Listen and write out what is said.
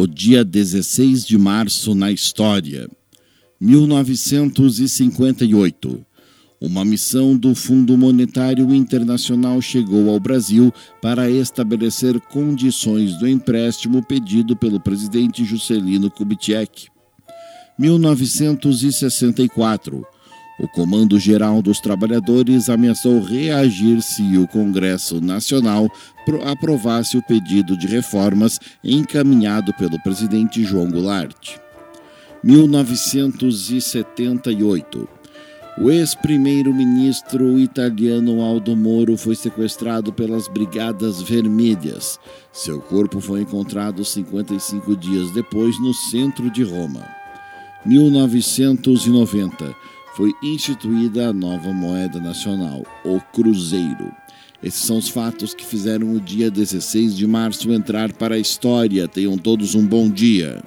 O dia 16 de março na história. 1958. Uma missão do Fundo Monetário Internacional chegou ao Brasil para estabelecer condições do empréstimo pedido pelo presidente Juscelino Kubitschek. 1964. O Comando Geral dos Trabalhadores ameaçou reagir se o Congresso Nacional aprovasse o pedido de reformas encaminhado pelo presidente João Goulart. 1978. O ex-primeiro-ministro italiano Aldo Moro foi sequestrado pelas Brigadas Vermelhas. Seu corpo foi encontrado 55 dias depois no centro de Roma. 1990 foi instituída a nova moeda nacional, o Cruzeiro. Esses são os fatos que fizeram o dia 16 de março entrar para a história. Tenham todos um bom dia.